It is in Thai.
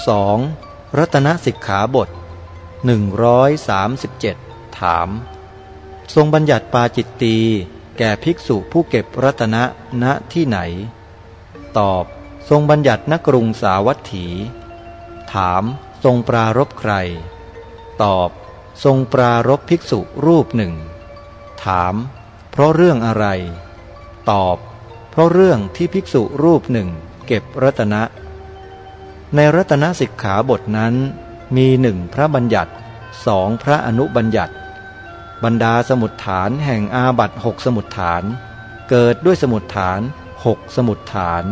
2. รัตนสิกขาบท 137 ถาม ทรงบัญญัติปาจิตตีแก่ภิกษุผู้เก็บรัตนะณที่ไหน ตอบ ทรงบัญญัติณกรุงสาวัตถี ถาม ทรงปรารบใคร ตอบ ทรงปรารบภิกษุรูปหนึ่ง ถาม เพราะเรื่องอะไร ตอบ เพราะเรื่องที่ภิกษุรูปหนึ่ง เก็บรัตนะ ในรัตนสิกขาบทนั้นมีหนึ่งพระบัญญัติสองพระอนุบัญญัติ บรรดาสมุดฐานแห่งอาบัตหกสมุดฐาน เกิดด้วยสมุดฐานหกสมุดฐาน